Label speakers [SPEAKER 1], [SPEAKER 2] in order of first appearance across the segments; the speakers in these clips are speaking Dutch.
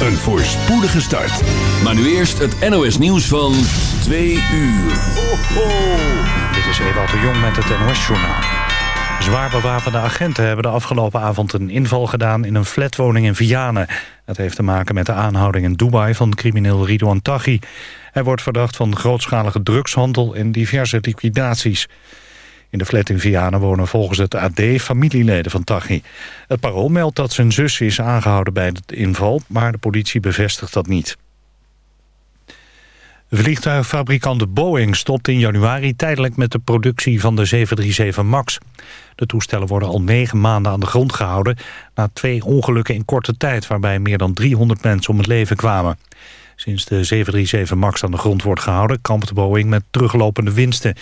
[SPEAKER 1] een voorspoedige start. Maar nu eerst het NOS nieuws van 2 uur. Ho, ho.
[SPEAKER 2] Dit is Ewald de Jong met het NOS-journaal. Zwaar bewapende agenten hebben de afgelopen avond een inval gedaan... in een flatwoning in Vianen. Dat heeft te maken met de aanhouding in Dubai van crimineel Ridouan Taghi. Hij wordt verdacht van grootschalige drugshandel en diverse liquidaties. In de flat in Vianen wonen volgens het AD familieleden van Taghi. Het parool meldt dat zijn zus is aangehouden bij de inval... maar de politie bevestigt dat niet. Vliegtuigfabrikant Boeing stopt in januari tijdelijk met de productie van de 737 MAX. De toestellen worden al negen maanden aan de grond gehouden... na twee ongelukken in korte tijd waarbij meer dan 300 mensen om het leven kwamen. Sinds de 737 MAX aan de grond wordt gehouden... kampt Boeing met teruglopende winsten.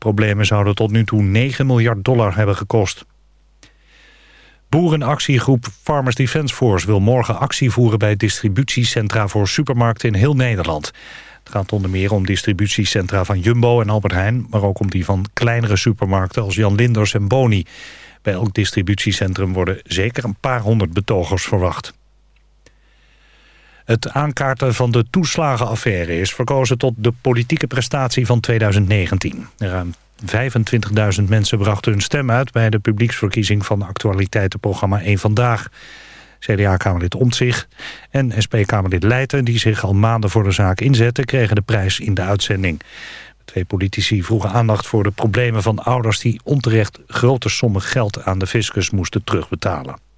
[SPEAKER 2] Problemen zouden tot nu toe 9 miljard dollar hebben gekost. Boerenactiegroep Farmers Defence Force wil morgen actie voeren bij distributiecentra voor supermarkten in heel Nederland. Het gaat onder meer om distributiecentra van Jumbo en Albert Heijn, maar ook om die van kleinere supermarkten als Jan Linders en Boni. Bij elk distributiecentrum worden zeker een paar honderd betogers verwacht. Het aankaarten van de toeslagenaffaire is verkozen tot de politieke prestatie van 2019. Ruim 25.000 mensen brachten hun stem uit bij de publieksverkiezing van actualiteitenprogramma 1 Vandaag. CDA-kamerlid Omtzigt en SP-kamerlid Leijten, die zich al maanden voor de zaak inzetten, kregen de prijs in de uitzending. Twee politici vroegen aandacht voor de problemen van ouders die onterecht grote sommen geld aan de fiscus moesten terugbetalen.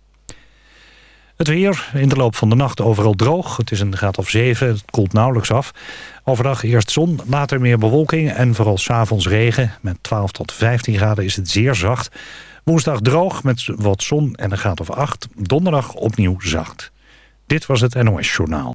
[SPEAKER 2] Het weer, in de loop van de nacht overal droog. Het is een graad of 7, het koelt nauwelijks af. Overdag eerst zon, later meer bewolking en vooral s'avonds regen. Met 12 tot 15 graden is het zeer zacht. Woensdag droog met wat zon en een graad of 8. Donderdag opnieuw zacht. Dit was het NOS Journaal.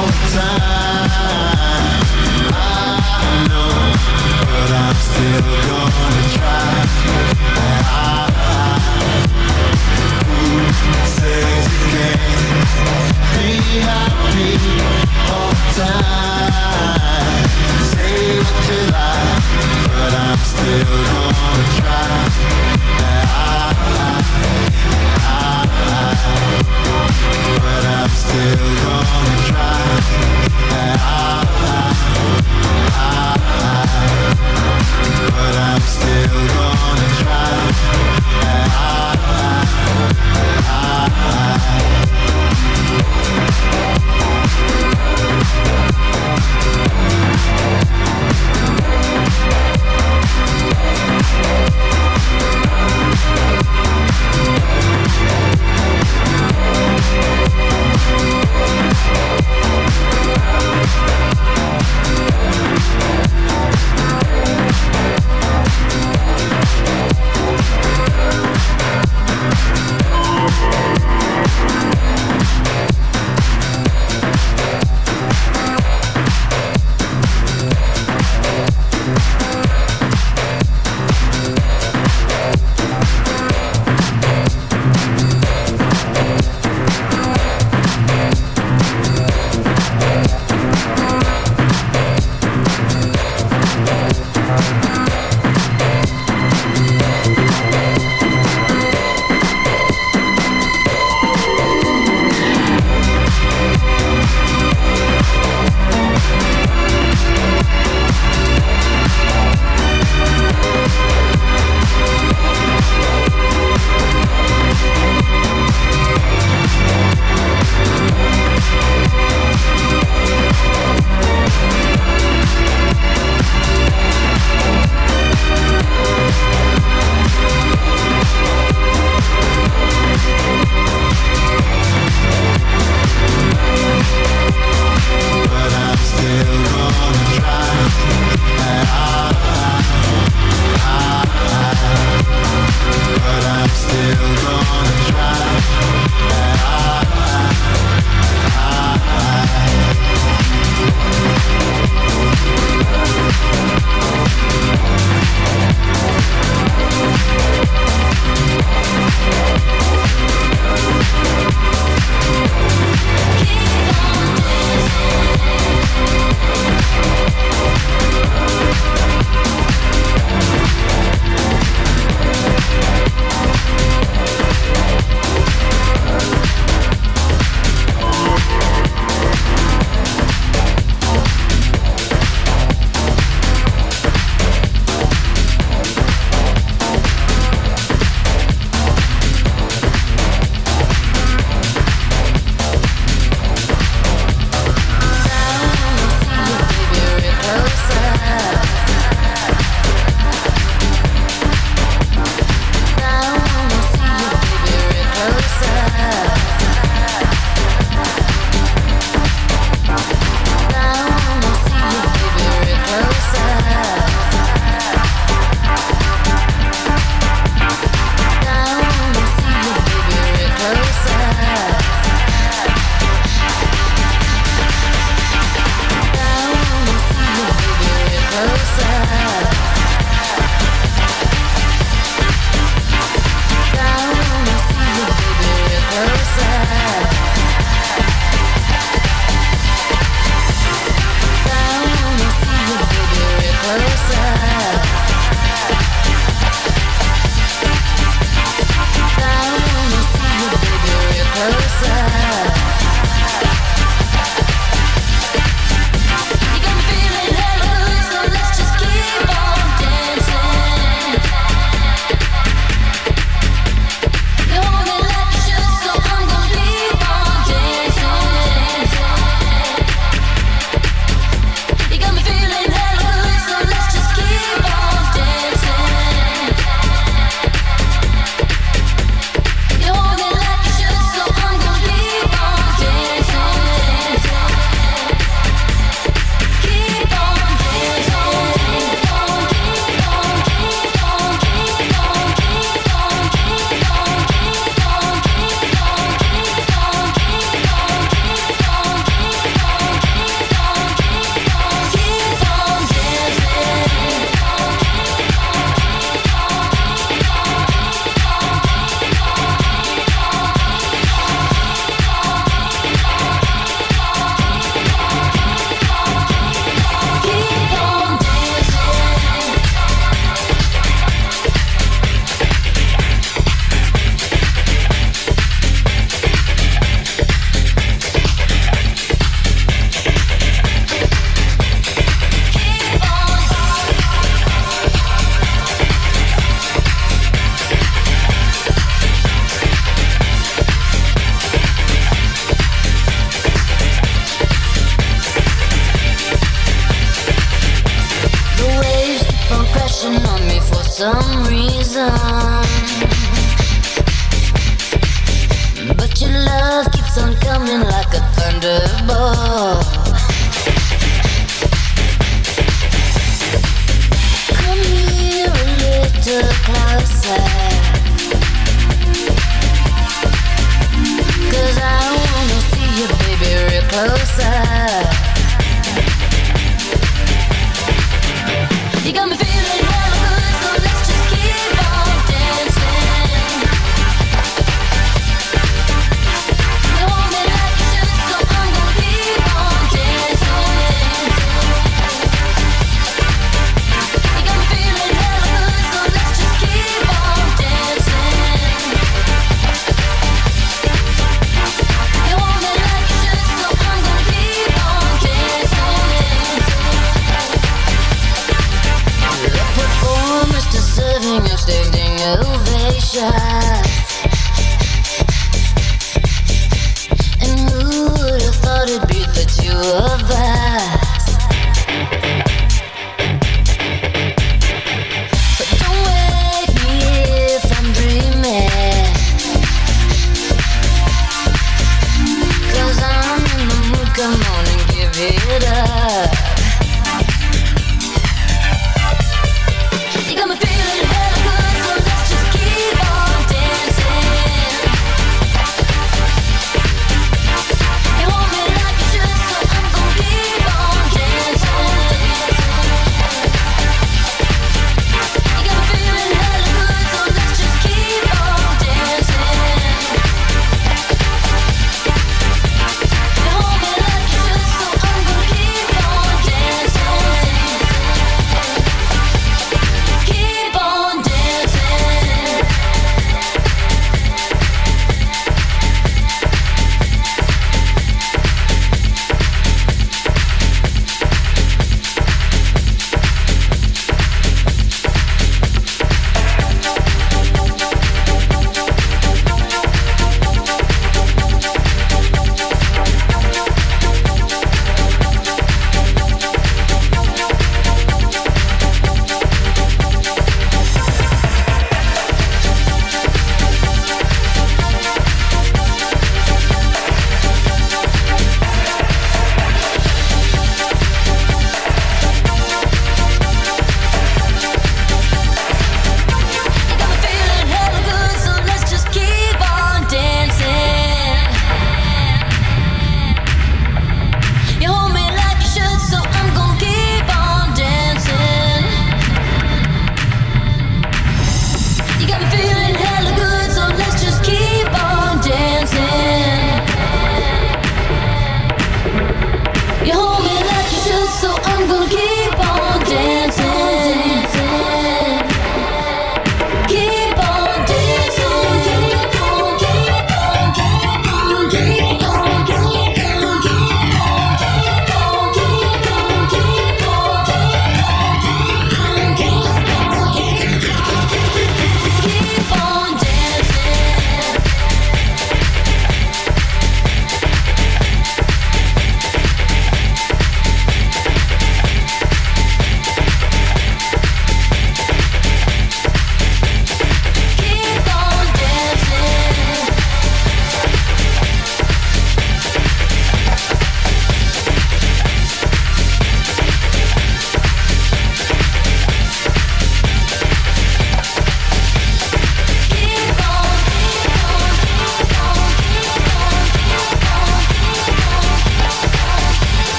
[SPEAKER 3] long time.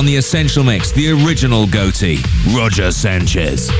[SPEAKER 3] on the Essential Mix, the original goatee, Roger Sanchez.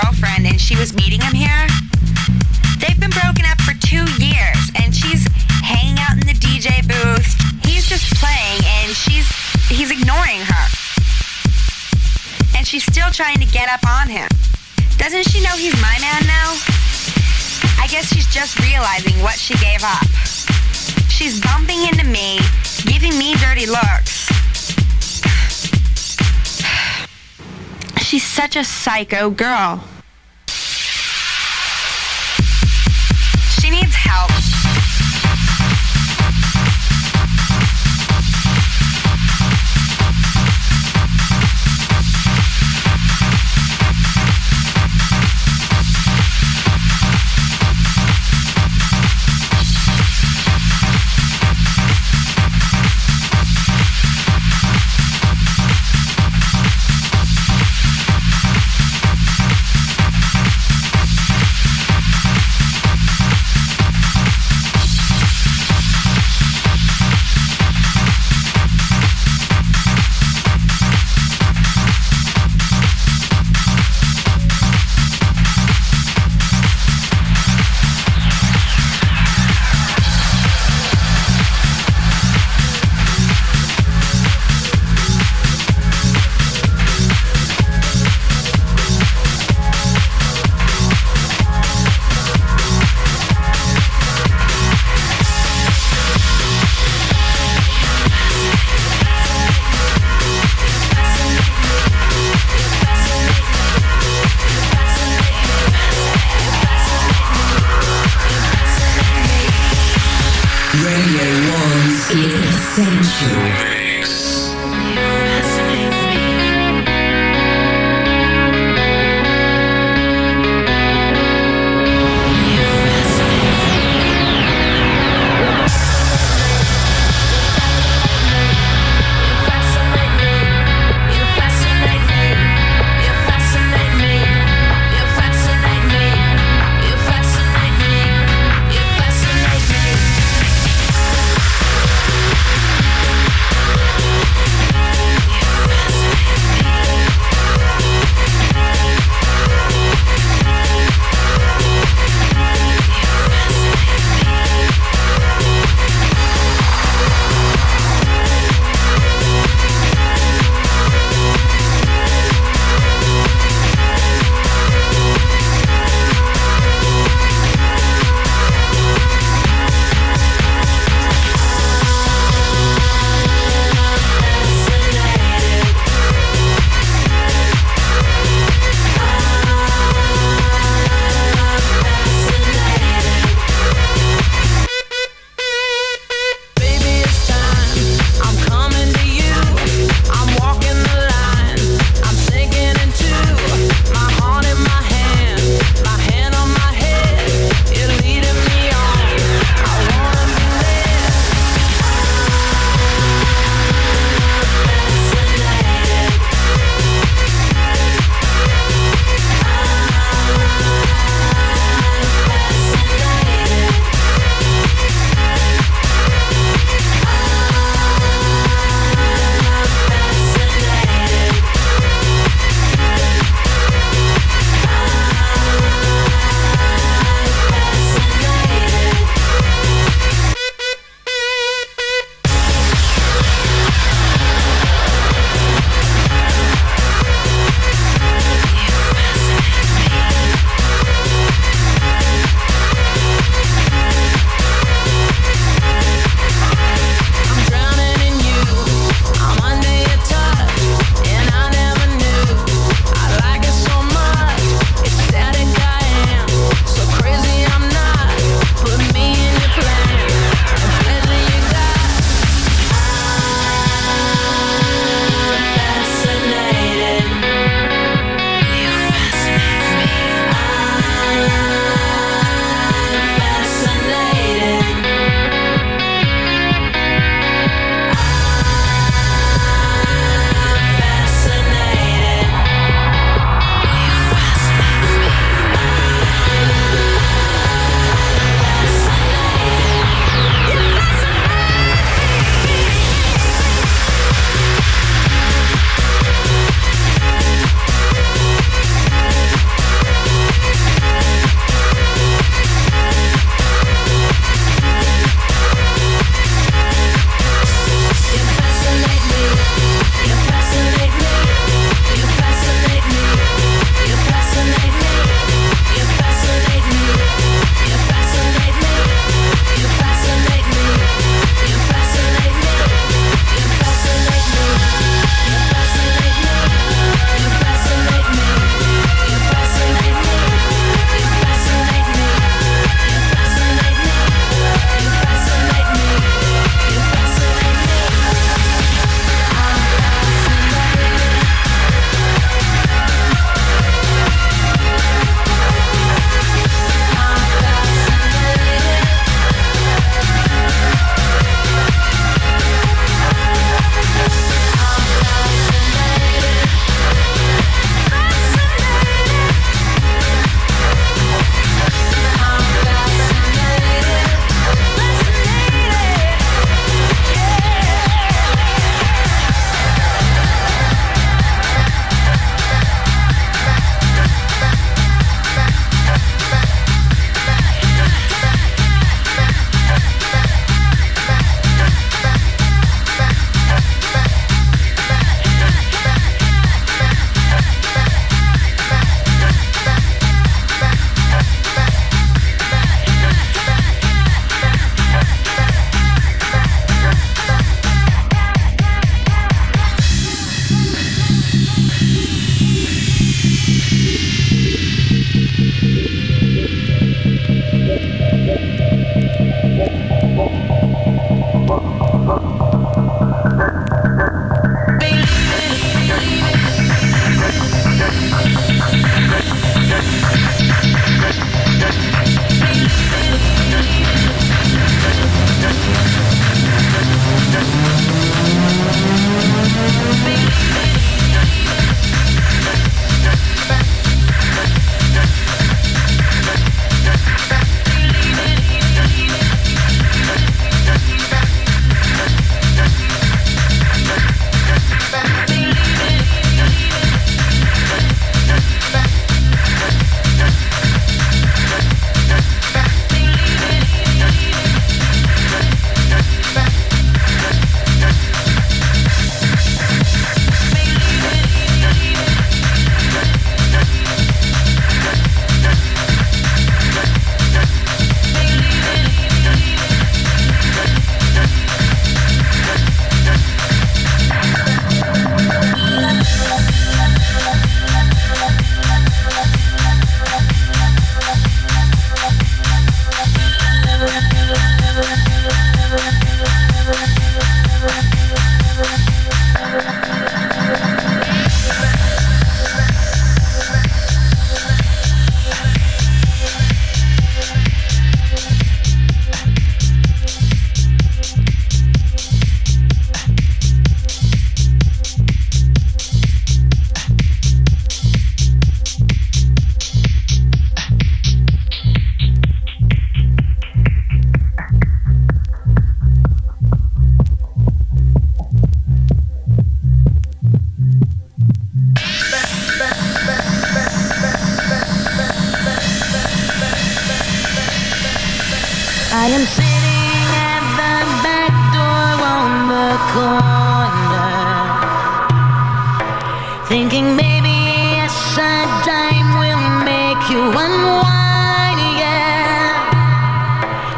[SPEAKER 4] girlfriend and she
[SPEAKER 5] was meeting him here. They've been broken up for two years and she's hanging out in the DJ booth. He's just playing and she's he's ignoring her. And she's still trying to get up on him. Doesn't she know he's my man now? I guess she's just realizing what she gave up. She's bumping into me, giving me dirty looks she's such a psycho girl.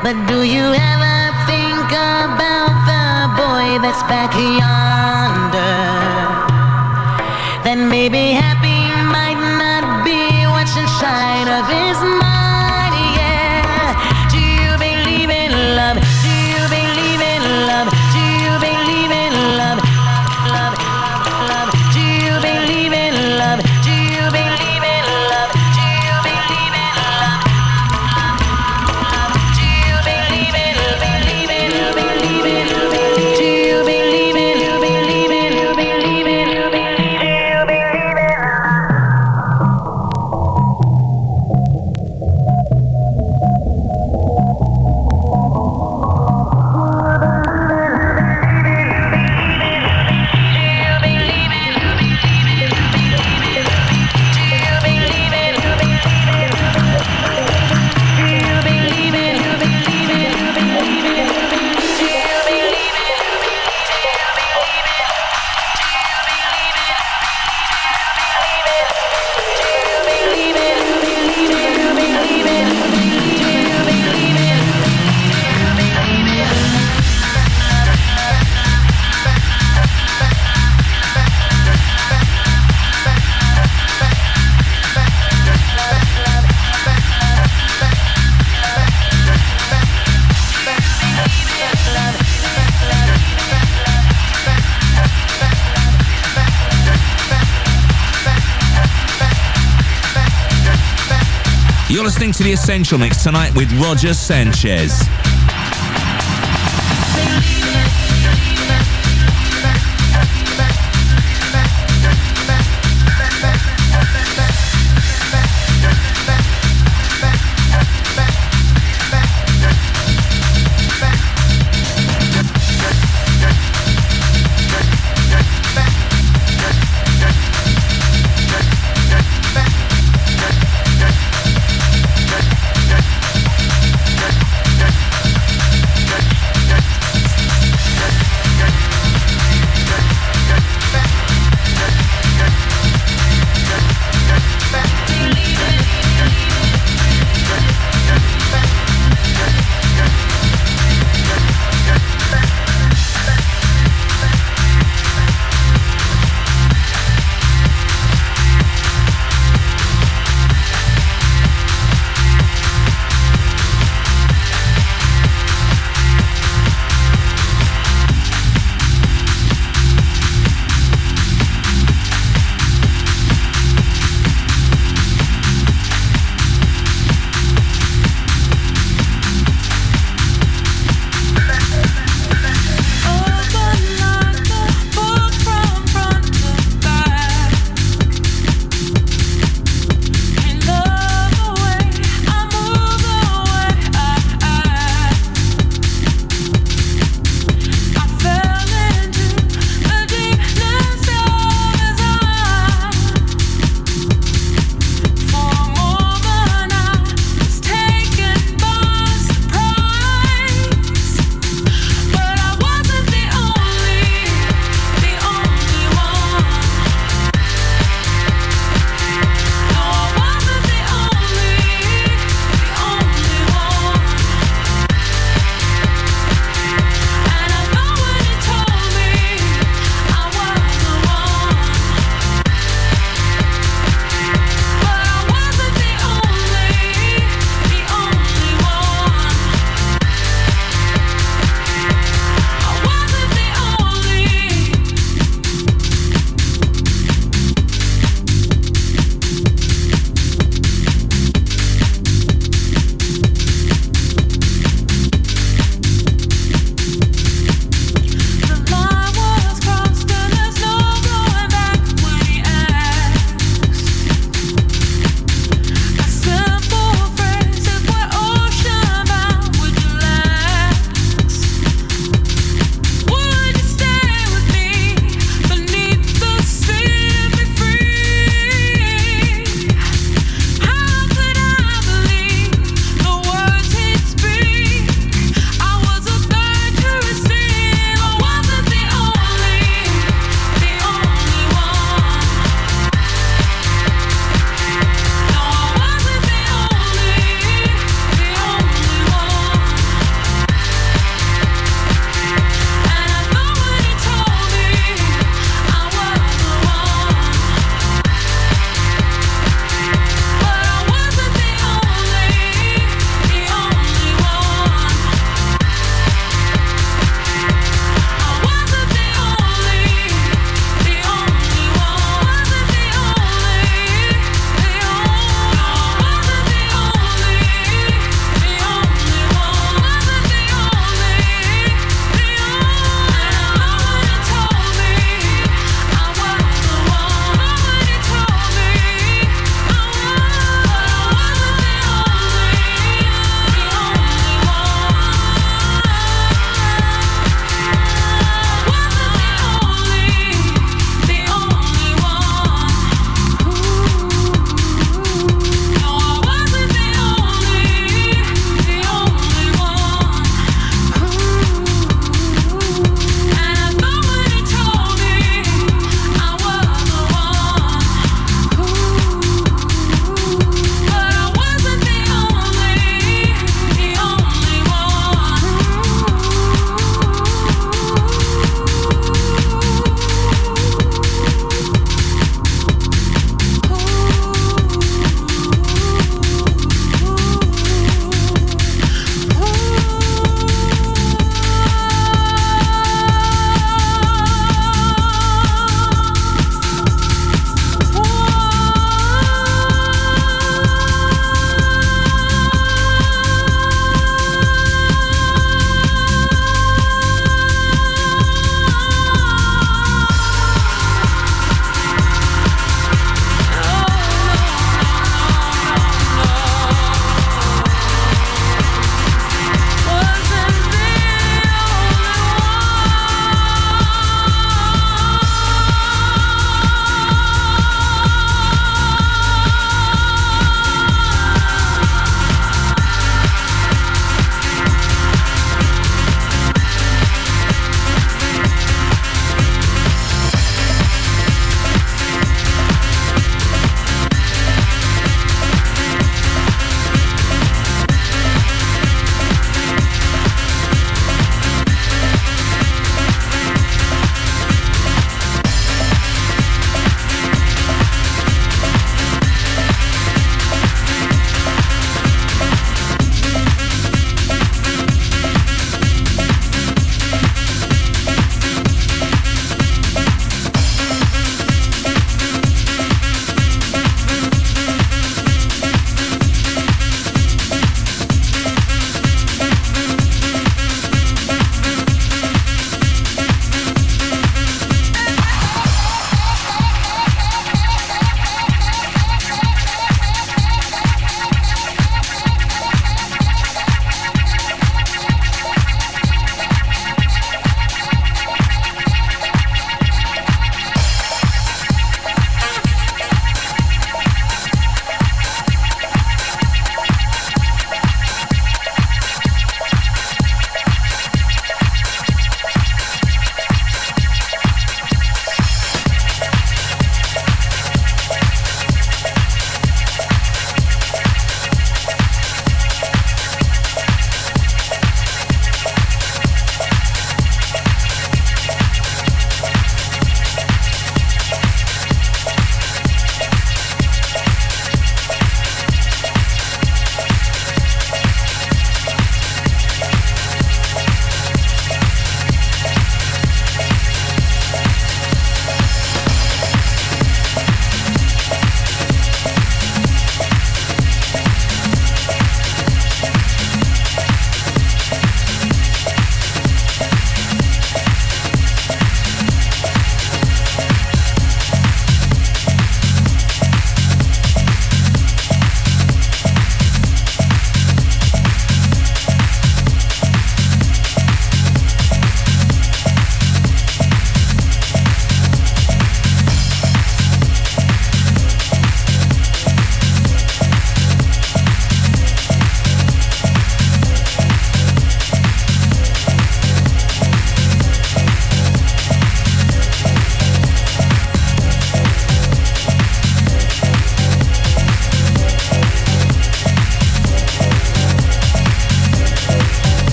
[SPEAKER 5] But do you ever think about the boy that's back
[SPEAKER 6] yonder? Then maybe happy. Essential Mix tonight with Roger Sanchez.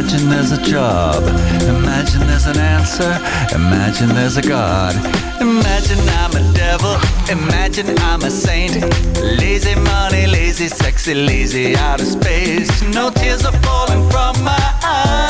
[SPEAKER 7] Imagine there's a job. Imagine there's an answer. Imagine there's a God. Imagine I'm a devil. Imagine I'm a saint. Lazy money, lazy, sexy, lazy out of space. No tears are falling from my eyes.